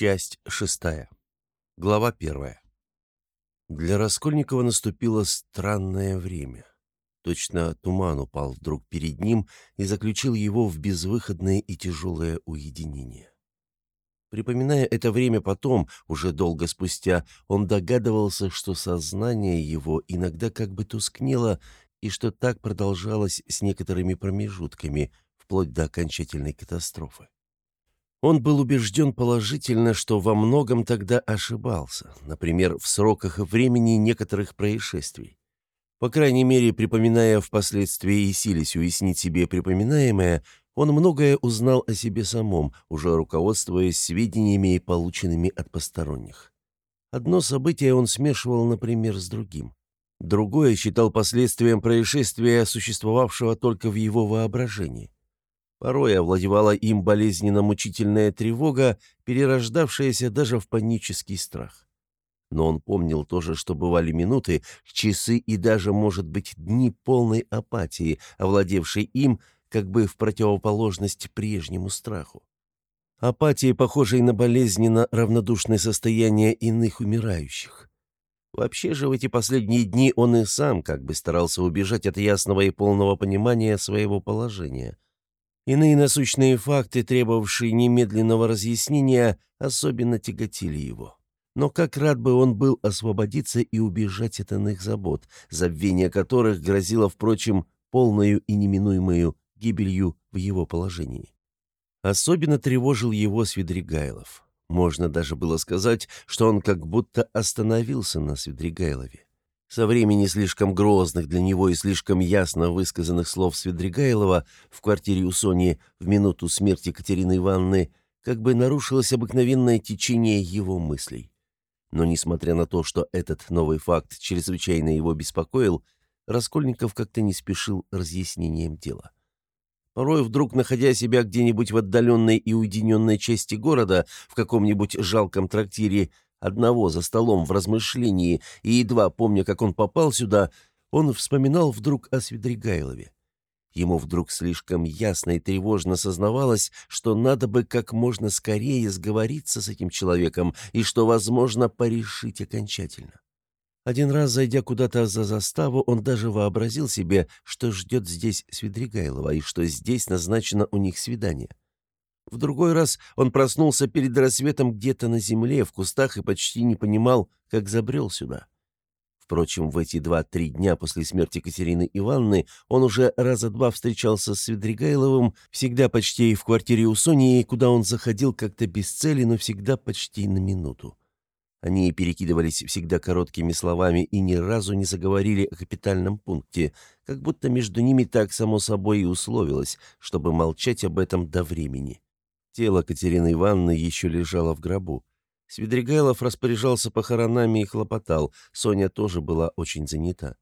Часть шестая. Глава первая. Для Раскольникова наступило странное время. Точно туман упал вдруг перед ним и заключил его в безвыходное и тяжелое уединение. Припоминая это время потом, уже долго спустя, он догадывался, что сознание его иногда как бы тускнело, и что так продолжалось с некоторыми промежутками, вплоть до окончательной катастрофы. Он был убежден положительно, что во многом тогда ошибался, например, в сроках и времени некоторых происшествий. По крайней мере, припоминая впоследствии и силясь уяснить себе припоминаемое, он многое узнал о себе самом, уже руководствуясь сведениями, полученными от посторонних. Одно событие он смешивал, например, с другим. Другое считал последствием происшествия, существовавшего только в его воображении. Порой овладевала им болезненно-мучительная тревога, перерождавшаяся даже в панический страх. Но он помнил тоже, что бывали минуты, часы и даже, может быть, дни полной апатии, овладевшей им, как бы в противоположность прежнему страху. Апатии, похожей на болезненно равнодушное состояние иных умирающих. Вообще же в эти последние дни он и сам как бы старался убежать от ясного и полного понимания своего положения. Иные насущные факты, требовавшие немедленного разъяснения, особенно тяготили его. Но как рад бы он был освободиться и убежать от иных забот, забвение которых грозило, впрочем, полною и неминуемою гибелью в его положении. Особенно тревожил его Свидригайлов. Можно даже было сказать, что он как будто остановился на Свидригайлове. Со времени слишком грозных для него и слишком ясно высказанных слов Свидригайлова в квартире у Сони в минуту смерти Катерины Ивановны как бы нарушилось обыкновенное течение его мыслей. Но несмотря на то, что этот новый факт чрезвычайно его беспокоил, Раскольников как-то не спешил разъяснением дела. Порой, вдруг находя себя где-нибудь в отдаленной и уединенной части города, в каком-нибудь жалком трактире, одного за столом в размышлении, и едва помня, как он попал сюда, он вспоминал вдруг о Свидригайлове. Ему вдруг слишком ясно и тревожно сознавалось, что надо бы как можно скорее сговориться с этим человеком и что, возможно, порешить окончательно. Один раз, зайдя куда-то за заставу, он даже вообразил себе, что ждет здесь Свидригайлова и что здесь назначено у них свидание. В другой раз он проснулся перед рассветом где-то на земле, в кустах, и почти не понимал, как забрел сюда. Впрочем, в эти два-три дня после смерти Катерины Ивановны он уже раза два встречался с Свидригайловым, всегда почти в квартире у Сони, куда он заходил как-то без цели, но всегда почти на минуту. Они перекидывались всегда короткими словами и ни разу не заговорили о капитальном пункте, как будто между ними так само собой и условилось, чтобы молчать об этом до времени. Тело Катерины Ивановны еще лежало в гробу. Свидригайлов распоряжался похоронами и хлопотал, Соня тоже была очень занята.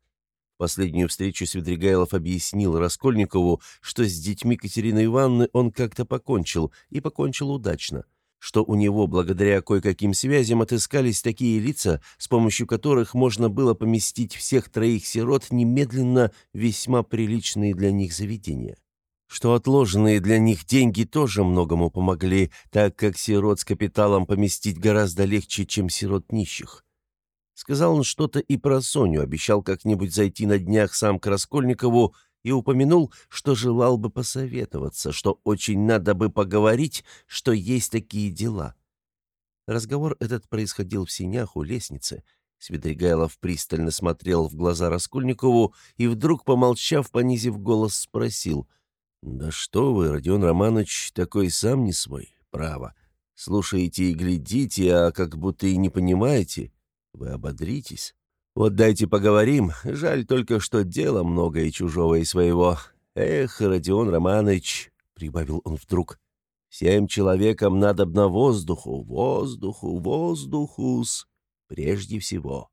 Последнюю встречу Свидригайлов объяснил Раскольникову, что с детьми Катерины Ивановны он как-то покончил, и покончил удачно – что у него благодаря кое-каким связям отыскались такие лица, с помощью которых можно было поместить всех троих сирот немедленно весьма приличные для них заведения. Что отложенные для них деньги тоже многому помогли, так как сирот с капиталом поместить гораздо легче, чем сирот нищих. Сказал он что-то и про Соню, обещал как-нибудь зайти на днях сам к Раскольникову и упомянул, что желал бы посоветоваться, что очень надо бы поговорить, что есть такие дела. Разговор этот происходил в синях у лестницы. Свидригайлов пристально смотрел в глаза Раскольникову и вдруг, помолчав, понизив голос, спросил. «Да что вы, Родион Романович, такой сам не свой, право. Слушаете и глядите, а как будто и не понимаете. Вы ободритесь». Вот дайте поговорим. Жаль только, что дела много и чужого, и своего. Эх, Родион Романович, — прибавил он вдруг, — всем человекам надобно воздуху, воздуху, воздухус, прежде всего.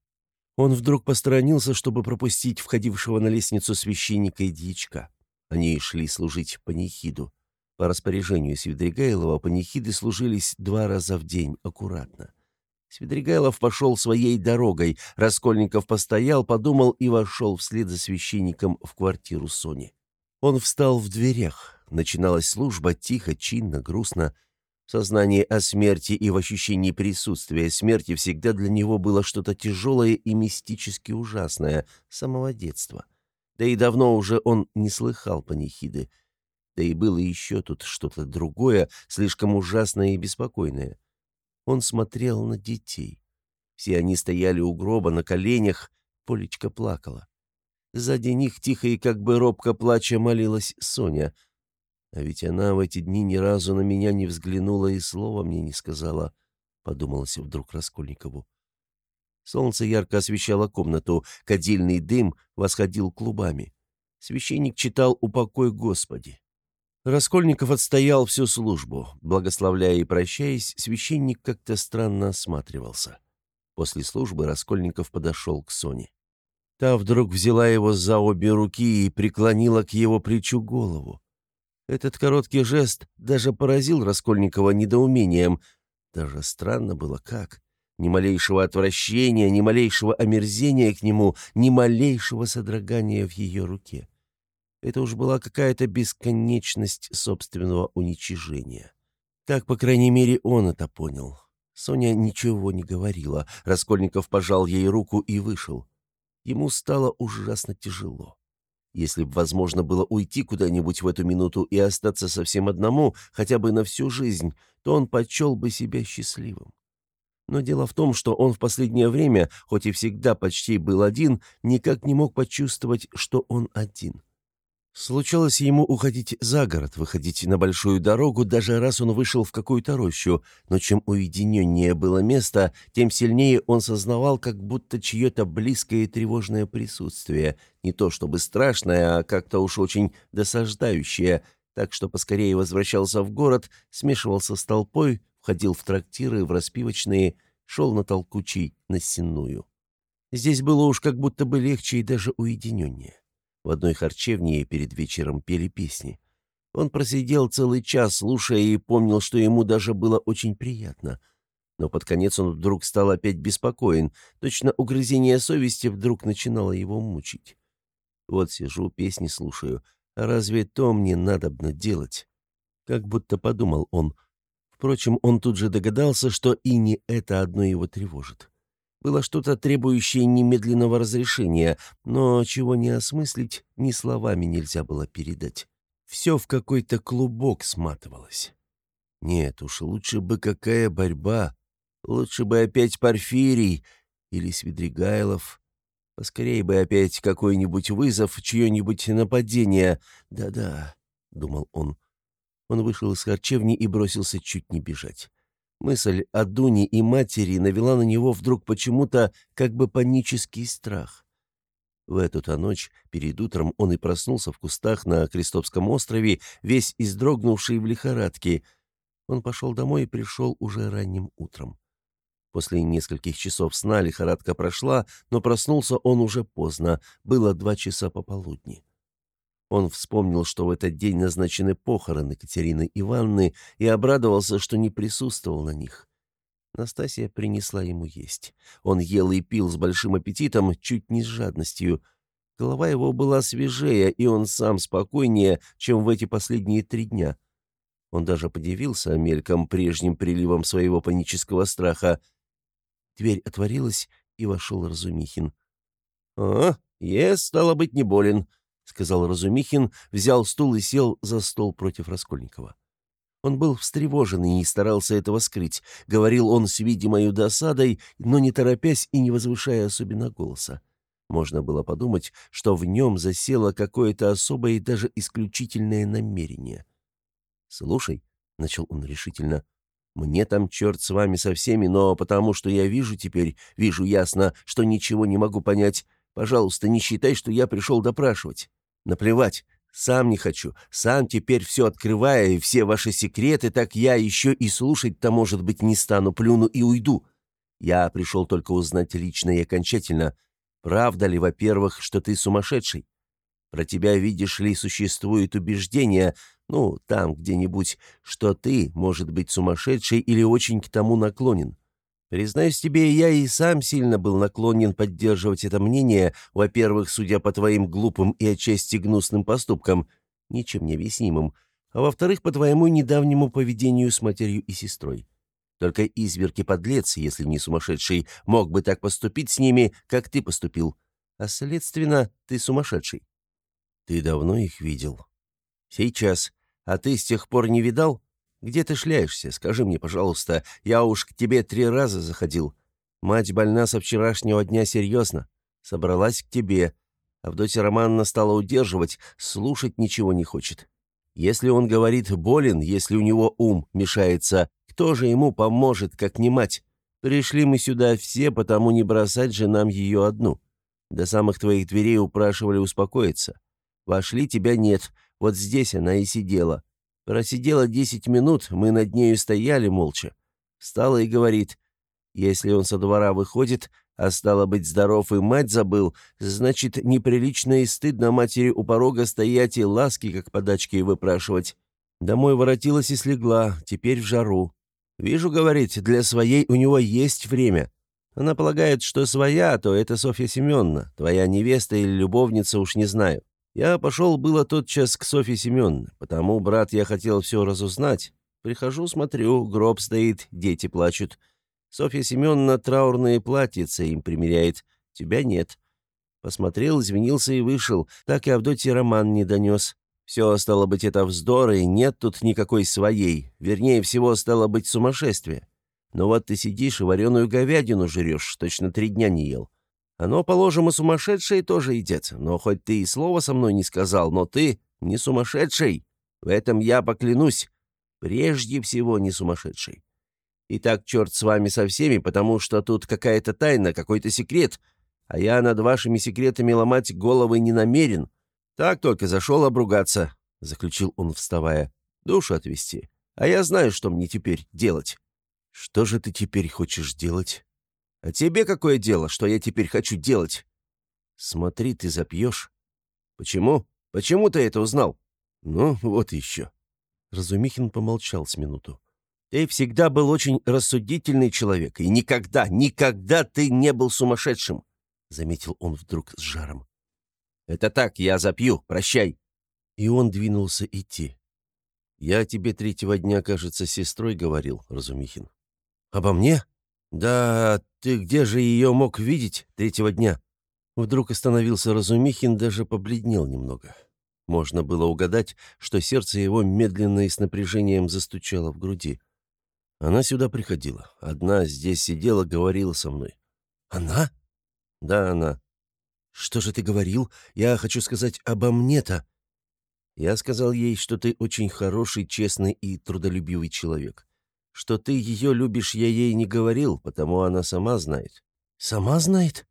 Он вдруг посторонился, чтобы пропустить входившего на лестницу священника и дьячка. Они шли служить панихиду. По распоряжению Свидригайлова панихиды служились два раза в день, аккуратно. Свидригайлов пошел своей дорогой. Раскольников постоял, подумал и вошел вслед за священником в квартиру Сони. Он встал в дверях. Начиналась служба тихо, чинно, грустно. Сознание о смерти и в ощущении присутствия смерти всегда для него было что-то тяжелое и мистически ужасное с самого детства. Да и давно уже он не слыхал панихиды. Да и было еще тут что-то другое, слишком ужасное и беспокойное. Он смотрел на детей. Все они стояли у гроба на коленях, Полечка плакала. Сзади них тихо и как бы робко плача молилась Соня — а ведь она в эти дни ни разу на меня не взглянула и слова мне не сказала, — подумалось вдруг Раскольникову. Солнце ярко освещало комнату, кадильный дым восходил клубами. Священник читал «Упокой Господи». Раскольников отстоял всю службу. Благословляя и прощаясь, священник как-то странно осматривался. После службы Раскольников подошел к Соне. Та вдруг взяла его за обе руки и преклонила к его плечу голову. Этот короткий жест даже поразил Раскольникова недоумением. Даже странно было как. Ни малейшего отвращения, ни малейшего омерзения к нему, ни малейшего содрогания в ее руке. Это уж была какая-то бесконечность собственного уничижения. Так, по крайней мере, он это понял. Соня ничего не говорила. Раскольников пожал ей руку и вышел. Ему стало ужасно тяжело. Если бы возможно было уйти куда-нибудь в эту минуту и остаться совсем одному, хотя бы на всю жизнь, то он почел бы себя счастливым. Но дело в том, что он в последнее время, хоть и всегда почти был один, никак не мог почувствовать, что он один. Случалось ему уходить за город, выходить на большую дорогу, даже раз он вышел в какую-то рощу, но чем уединеннее было место, тем сильнее он сознавал, как будто чье-то близкое и тревожное присутствие, не то чтобы страшное, а как-то уж очень досаждающее, так что поскорее возвращался в город, смешивался с толпой, входил в трактиры, в распивочные, шел на толкучий, на сенную. Здесь было уж как будто бы легче и даже уединеннее. В одной харчевне перед вечером пели песни. Он просидел целый час, слушая, и помнил, что ему даже было очень приятно. Но под конец он вдруг стал опять беспокоен. Точно угрызение совести вдруг начинало его мучить. Вот сижу, песни слушаю. А разве то мне надобно делать? Как будто подумал он. Впрочем, он тут же догадался, что и не это одно его тревожит. Было что-то требующее немедленного разрешения, но чего не осмыслить, ни словами нельзя было передать. Все в какой-то клубок сматывалось. Нет уж, лучше бы какая борьба. Лучше бы опять Порфирий или Свидригайлов. Поскорее бы опять какой-нибудь вызов, чье-нибудь нападение. Да-да, — думал он. Он вышел из харчевни и бросился чуть не бежать. Мысль о Дуне и матери навела на него вдруг почему-то как бы панический страх. В эту-то ночь, перед утром, он и проснулся в кустах на Крестовском острове, весь издрогнувший в лихорадке. Он пошел домой и пришел уже ранним утром. После нескольких часов сна лихорадка прошла, но проснулся он уже поздно, было два часа пополудни. Он вспомнил, что в этот день назначены похороны Катерины Ивановны, и обрадовался, что не присутствовал на них. Настасья принесла ему есть. Он ел и пил с большим аппетитом, чуть не с жадностью. Голова его была свежее, и он сам спокойнее, чем в эти последние три дня. Он даже подивился мельком прежним приливом своего панического страха. Дверь отворилась, и вошел Разумихин. «А, есть, стало быть, не болен», — сказал Разумихин, взял стул и сел за стол против Раскольникова. Он был встревожен и не старался этого скрыть. Говорил он с видимой досадой, но не торопясь и не возвышая особенно голоса. Можно было подумать, что в нем засело какое-то особое и даже исключительное намерение. «Слушай», — начал он решительно, — «мне там черт с вами со всеми, но потому что я вижу теперь, вижу ясно, что ничего не могу понять, Пожалуйста, не считай, что я пришел допрашивать. Наплевать. Сам не хочу. Сам теперь все открывая, и все ваши секреты, так я еще и слушать-то, может быть, не стану, плюну и уйду. Я пришел только узнать лично и окончательно, правда ли, во-первых, что ты сумасшедший. Про тебя, видишь ли, существует убеждение, ну, там где-нибудь, что ты, может быть, сумасшедший или очень к тому наклонен. Признаюсь тебе, я и сам сильно был наклонен поддерживать это мнение, во-первых, судя по твоим глупым и отчасти гнусным поступкам, ничем не объяснимым, а во-вторых, по твоему недавнему поведению с матерью и сестрой. Только изверг и подлец, если не сумасшедший, мог бы так поступить с ними, как ты поступил. А, следственно, ты сумасшедший. Ты давно их видел? Сейчас. А ты с тех пор не видал? Где ты шляешься? Скажи мне, пожалуйста. Я уж к тебе три раза заходил. Мать больна со вчерашнего дня серьезно. Собралась к тебе. Авдотья Романна стала удерживать, слушать ничего не хочет. Если он говорит болен, если у него ум мешается, кто же ему поможет, как не мать? Пришли мы сюда все, потому не бросать же нам ее одну. До самых твоих дверей упрашивали успокоиться. Вошли, тебя нет. Вот здесь она и сидела. Просидела десять минут, мы над нею стояли молча. Встала и говорит, если он со двора выходит, а стало быть здоров и мать забыл, значит, неприлично и стыдно матери у порога стоять и ласки, как подачки, выпрашивать. Домой воротилась и слегла, теперь в жару. Вижу, говорит, для своей у него есть время. Она полагает, что своя, то это Софья Семеновна, твоя невеста или любовница, уж не знаю. Я пошел было тот час к Софье Семеновне, потому, брат, я хотел все разузнать. Прихожу, смотрю, гроб стоит, дети плачут. Софья Семеновна траурные платьица им примеряет. Тебя нет. Посмотрел, извинился и вышел. Так и Авдотья Роман не донес. Все, стало быть, это вздор, и нет тут никакой своей. Вернее всего, стало быть, сумасшествие. Но вот ты сидишь и вареную говядину жрешь, точно три дня не ел. Оно, положим, и сумасшедшие тоже едят. Но хоть ты и слова со мной не сказал, но ты не сумасшедший. В этом я поклянусь. Прежде всего не сумасшедший. И так черт с вами со всеми, потому что тут какая-то тайна, какой-то секрет, а я над вашими секретами ломать головы не намерен. Так только зашел обругаться», — заключил он, вставая. «Душу отвести. А я знаю, что мне теперь делать». «Что же ты теперь хочешь делать?» «А тебе какое дело, что я теперь хочу делать?» «Смотри, ты запьешь». «Почему? Почему ты это узнал?» «Ну, вот еще». Разумихин помолчал с минуту. Ты всегда был очень рассудительный человек, и никогда, никогда ты не был сумасшедшим», — заметил он вдруг с жаром. «Это так, я запью, прощай». И он двинулся идти. «Я тебе третьего дня, кажется, сестрой говорил, Разумихин». «Обо мне? Да, ты где же ее мог видеть третьего дня?» Вдруг остановился Разумихин, даже побледнел немного. Можно было угадать, что сердце его медленно и с напряжением застучало в груди. Она сюда приходила. Одна здесь сидела, говорила со мной. Она? Да, она. Что же ты говорил? Я хочу сказать обо мне-то. Я сказал ей, что ты очень хороший, честный и трудолюбивый человек. Что ты ее любишь, я ей не говорил, потому она сама знает. Сама знает?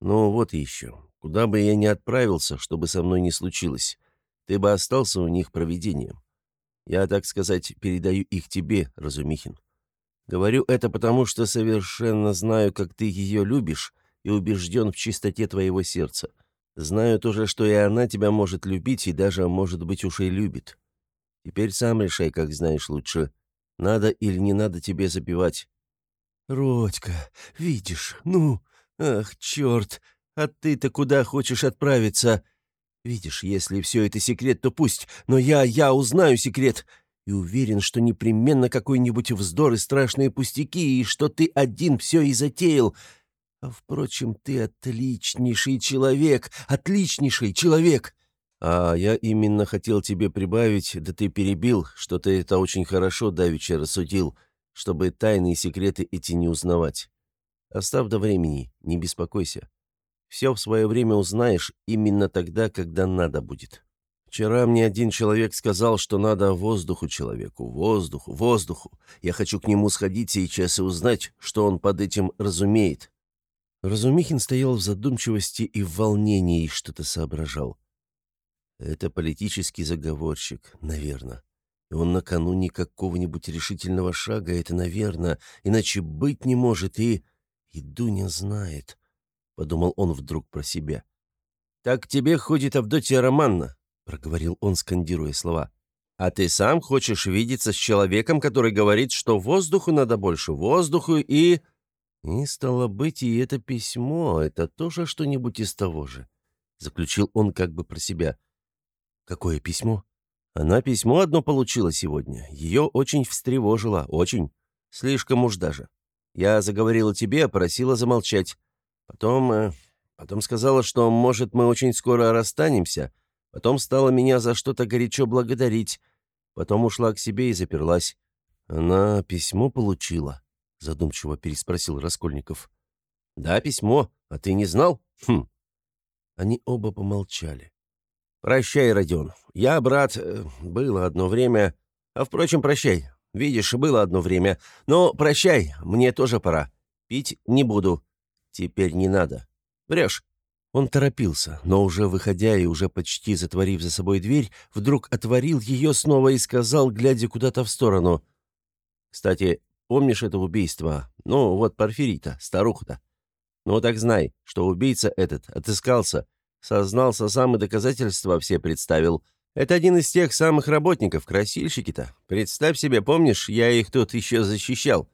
Ну, вот еще. Куда бы я ни отправился, чтобы со мной не случилось, ты бы остался у них провидением. Я, так сказать, передаю их тебе, Разумихин. Говорю это потому, что совершенно знаю, как ты ее любишь, и убежден в чистоте твоего сердца. Знаю тоже, что и она тебя может любить, и даже, может быть, уж и любит. Теперь сам решай, как знаешь лучше, надо или не надо тебе запивать. Родька, видишь, ну, ах, черт, а ты-то куда хочешь отправиться?» Видишь, если все это секрет, то пусть, но я, я узнаю секрет. И уверен, что непременно какой-нибудь вздор и страшные пустяки, и что ты один все и затеял. А, впрочем, ты отличнейший человек, отличнейший человек. А я именно хотел тебе прибавить, да ты перебил, что ты это очень хорошо давеча рассудил, чтобы тайные секреты эти не узнавать. Оставь до времени, не беспокойся. Все в свое время узнаешь именно тогда, когда надо будет. Вчера мне один человек сказал, что надо воздуху человеку, воздуху, воздуху. Я хочу к нему сходить сейчас и узнать, что он под этим разумеет». Разумихин стоял в задумчивости и в волнении что-то соображал. «Это политический заговорщик, наверное. И он накануне какого-нибудь решительного шага, это, наверное, иначе быть не может, и... И Дуня знает. — подумал он вдруг про себя. «Так тебе ходит Авдотья Романна», — проговорил он, скандируя слова. «А ты сам хочешь видеться с человеком, который говорит, что воздуху надо больше, воздуху и...» «И стало быть, и это письмо, это тоже что-нибудь из того же», — заключил он как бы про себя. «Какое письмо?» Она письмо одно получила сегодня. Ее очень встревожило, очень. Слишком уж даже. Я заговорила тебе, просила замолчать. Потом... Э, потом сказала, что, может, мы очень скоро расстанемся. Потом стала меня за что-то горячо благодарить. Потом ушла к себе и заперлась. Она письмо получила, задумчиво переспросил Раскольников. Да, письмо. А ты не знал? Хм. Они оба помолчали. «Прощай, Родион. Я, брат, э, было одно время... А, впрочем, прощай. Видишь, было одно время. Но прощай, мне тоже пора. Пить не буду. Теперь не надо. Врешь». Он торопился, но уже выходя и уже почти затворив за собой дверь, вдруг отворил ее снова и сказал, глядя куда-то в сторону. «Кстати, помнишь это убийство? Ну, вот Порфирита, старуха-то. Ну, так знай, что убийца этот отыскался, сознался сам и доказательства все представил. Это один из тех самых работников, красильщики-то. Представь себе, помнишь, я их тут еще защищал.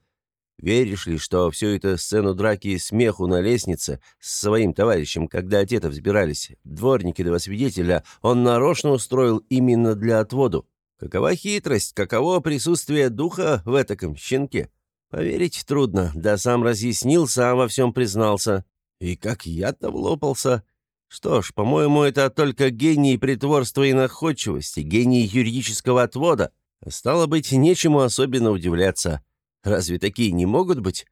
Веришь ли, что всю эту сцену драки и смеху на лестнице с своим товарищем, когда отец взбирались, дворники два свидетеля, он нарочно устроил именно для отводу? Какова хитрость, каково присутствие духа в этаком щенке? Поверить трудно, да сам разъяснил, сам во всем признался. И как я-то влопался. Что ж, по-моему, это только гений притворства и находчивости, гений юридического отвода. Стало быть, нечему особенно удивляться. Разве такие не могут быть?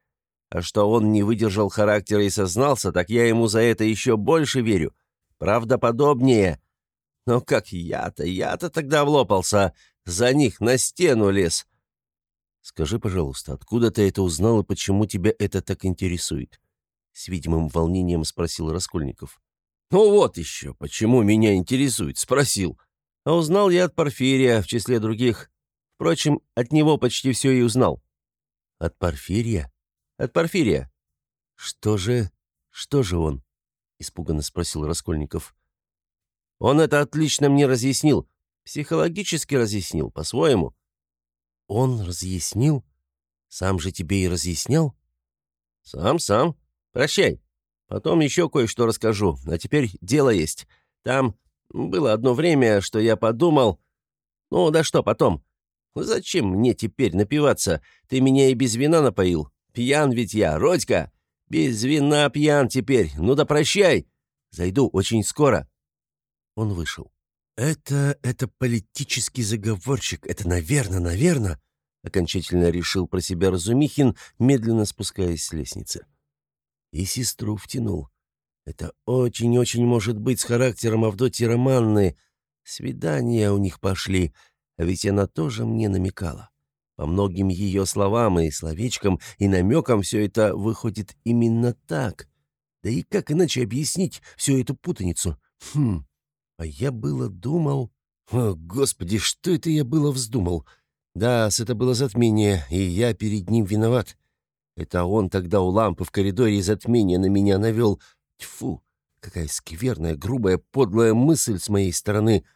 А что он не выдержал характера и сознался, так я ему за это еще больше верю. Правдоподобнее. Но как я-то, я-то тогда влопался, за них на стену лез. Скажи, пожалуйста, откуда ты это узнал и почему тебя это так интересует? С видимым волнением спросил Раскольников. Ну вот еще, почему меня интересует, спросил. А узнал я от Порфирия, в числе других. Впрочем, от него почти все и узнал. От Порфирия? От Порфирия. Что же... что же он? Испуганно спросил Раскольников. Он это отлично мне разъяснил. Психологически разъяснил, по-своему. Он разъяснил? Сам же тебе и разъяснял? Сам, сам. Прощай. Потом еще кое-что расскажу. А теперь дело есть. Там было одно время, что я подумал... Ну, да что потом? Зачем мне теперь напиваться? Ты меня и без вина напоил. Пьян ведь я, Родька. Без вина пьян теперь. Ну да прощай. Зайду очень скоро». Он вышел. «Это... это политический заговорщик. Это, наверное, наверное...» Окончательно решил про себя Разумихин, медленно спускаясь с лестницы. И сестру втянул. Это очень-очень может быть с характером Авдотьи Романны. Свидания у них пошли, а ведь она тоже мне намекала. По многим ее словам и словечкам и намекам все это выходит именно так. Да и как иначе объяснить всю эту путаницу? Хм, а я было думал... О, Господи, что это я было вздумал? Да, это было затмение, и я перед ним виноват. Это он тогда у лампы в коридоре затмение на меня навел. Тьфу, какая скверная, грубая, подлая мысль с моей стороны —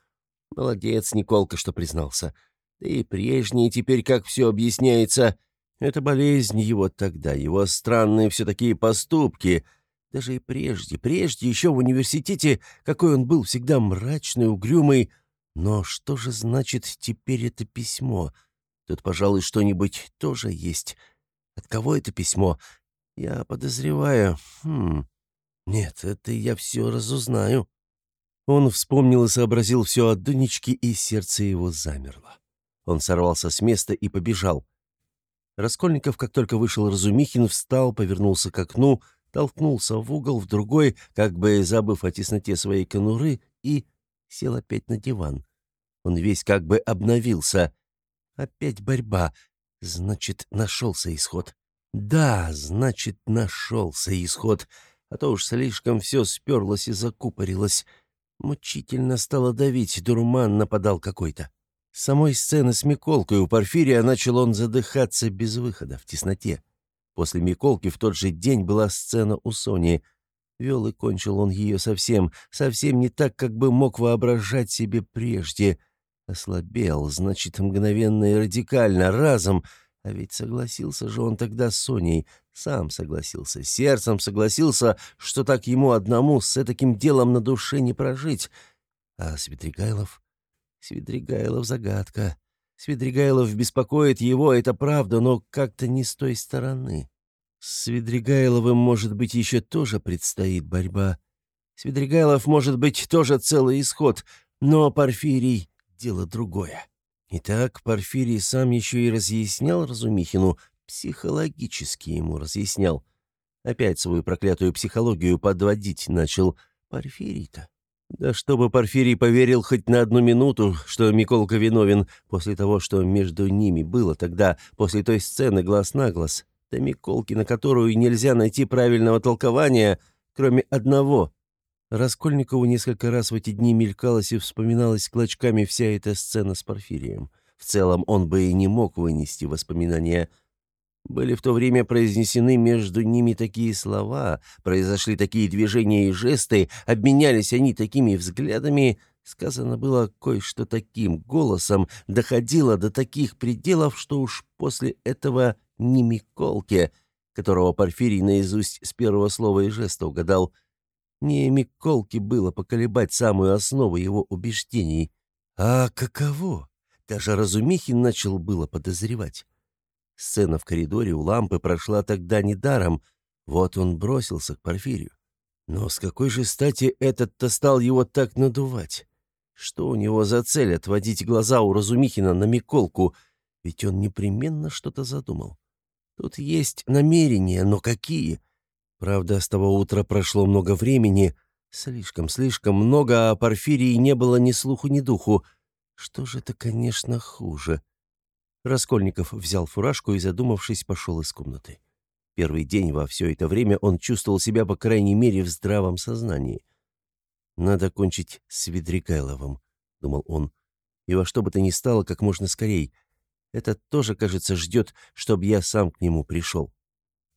Молодец, Николка, что признался. Да и прежние теперь как все объясняется. Это болезнь его тогда, его странные все такие поступки. Даже и прежде, прежде, еще в университете, какой он был всегда мрачный, угрюмый. Но что же значит теперь это письмо? Тут, пожалуй, что-нибудь тоже есть. От кого это письмо? Я подозреваю. Хм... Нет, это я все разузнаю. Он вспомнил и сообразил все от Дунечки, и сердце его замерло. Он сорвался с места и побежал. Раскольников, как только вышел Разумихин, встал, повернулся к окну, толкнулся в угол, в другой, как бы забыв о тесноте своей конуры, и сел опять на диван. Он весь как бы обновился. Опять борьба. Значит, нашелся исход. Да, значит, нашелся исход. А то уж слишком все сперлось и закупорилось. Мучительно стало давить, дурман нападал какой-то. Самой сцены с Миколкой у Порфирия начал он задыхаться без выхода, в тесноте. После Миколки в тот же день была сцена у Сони. Вел и кончил он ее совсем, совсем не так, как бы мог воображать себе прежде. Ослабел, значит, мгновенно и радикально, разом — а ведь согласился же он тогда с Соней, сам согласился, сердцем согласился, что так ему одному с таким делом на душе не прожить. А Светригайлов? Свидригайлов загадка. Свидригайлов беспокоит его, это правда, но как-то не с той стороны. С Свидригайловым, может быть, еще тоже предстоит борьба. Свидригайлов, может быть, тоже целый исход, но Порфирий — дело другое. Итак, Порфирий сам еще и разъяснял Разумихину, психологически ему разъяснял. Опять свою проклятую психологию подводить начал Порфирий-то. Да чтобы Порфирий поверил хоть на одну минуту, что Миколка виновен после того, что между ними было тогда, после той сцены глаз на глаз. Да Миколки, на которую нельзя найти правильного толкования, кроме одного. Раскольникову несколько раз в эти дни мелькалась и вспоминалась клочками вся эта сцена с Порфирием. В целом он бы и не мог вынести воспоминания. Были в то время произнесены между ними такие слова, произошли такие движения и жесты, обменялись они такими взглядами, сказано было кое-что таким голосом, доходило до таких пределов, что уж после этого не Миколке, которого Порфирий наизусть с первого слова и жеста угадал, не Миколке было поколебать самую основу его убеждений. А каково? Даже Разумихин начал было подозревать. Сцена в коридоре у лампы прошла тогда недаром. Вот он бросился к Порфирию. Но с какой же стати этот-то стал его так надувать? Что у него за цель отводить глаза у Разумихина на Миколку? Ведь он непременно что-то задумал. Тут есть намерения, но какие? Правда, с того утра прошло много времени. Слишком, слишком много, а Порфирии не было ни слуху, ни духу. Что же это, конечно, хуже? Раскольников взял фуражку и, задумавшись, пошел из комнаты. Первый день во все это время он чувствовал себя, по крайней мере, в здравом сознании. «Надо кончить с Ведригайловым», — думал он, — «и во что бы то ни стало, как можно скорей. Это тоже, кажется, ждет, чтобы я сам к нему пришел».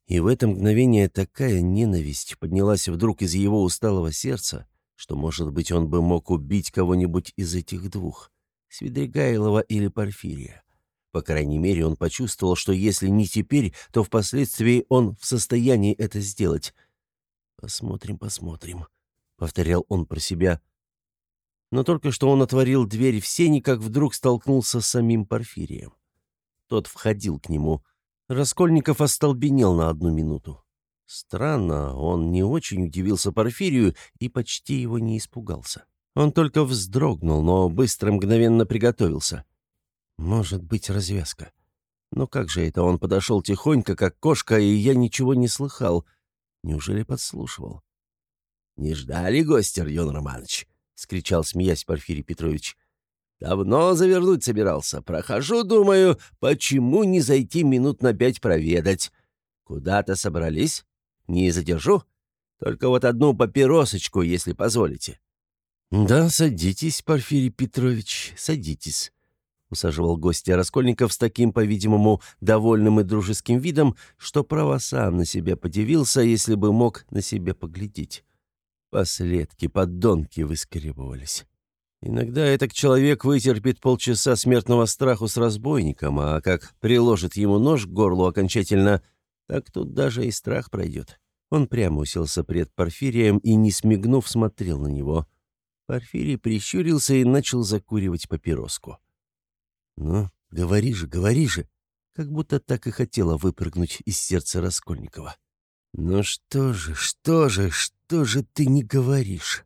И в это мгновение такая ненависть поднялась вдруг из его усталого сердца, что, может быть, он бы мог убить кого-нибудь из этих двух — Свидригайлова или Порфирия. По крайней мере, он почувствовал, что если не теперь, то впоследствии он в состоянии это сделать. «Посмотрим, посмотрим», — повторял он про себя. Но только что он отворил дверь в сени, как вдруг столкнулся с самим Порфирием. Тот входил к нему. Раскольников остолбенел на одну минуту. Странно, он не очень удивился Порфирию и почти его не испугался. Он только вздрогнул, но быстро мгновенно приготовился — может быть, развязка. Но как же это он подошел тихонько, как кошка, и я ничего не слыхал? Неужели подслушивал? «Не ждали гостя, Родион Романович?» — скричал, смеясь Порфирий Петрович. «Давно завернуть собирался. Прохожу, думаю, почему не зайти минут на пять проведать? Куда-то собрались? Не задержу? Только вот одну папиросочку, если позволите». «Да, садитесь, Порфирий Петрович, садитесь», усаживал гостя Раскольников с таким, по-видимому, довольным и дружеским видом, что право сам на себя подивился, если бы мог на себя поглядеть. Последки, поддонки выскребывались. Иногда этот человек вытерпит полчаса смертного страху с разбойником, а как приложит ему нож к горлу окончательно, так тут даже и страх пройдет. Он прямо уселся пред Порфирием и, не смигнув, смотрел на него. Порфирий прищурился и начал закуривать папироску. «Ну, говори же, говори же!» Как будто так и хотела выпрыгнуть из сердца Раскольникова. «Ну что же, что же, что же ты не говоришь?»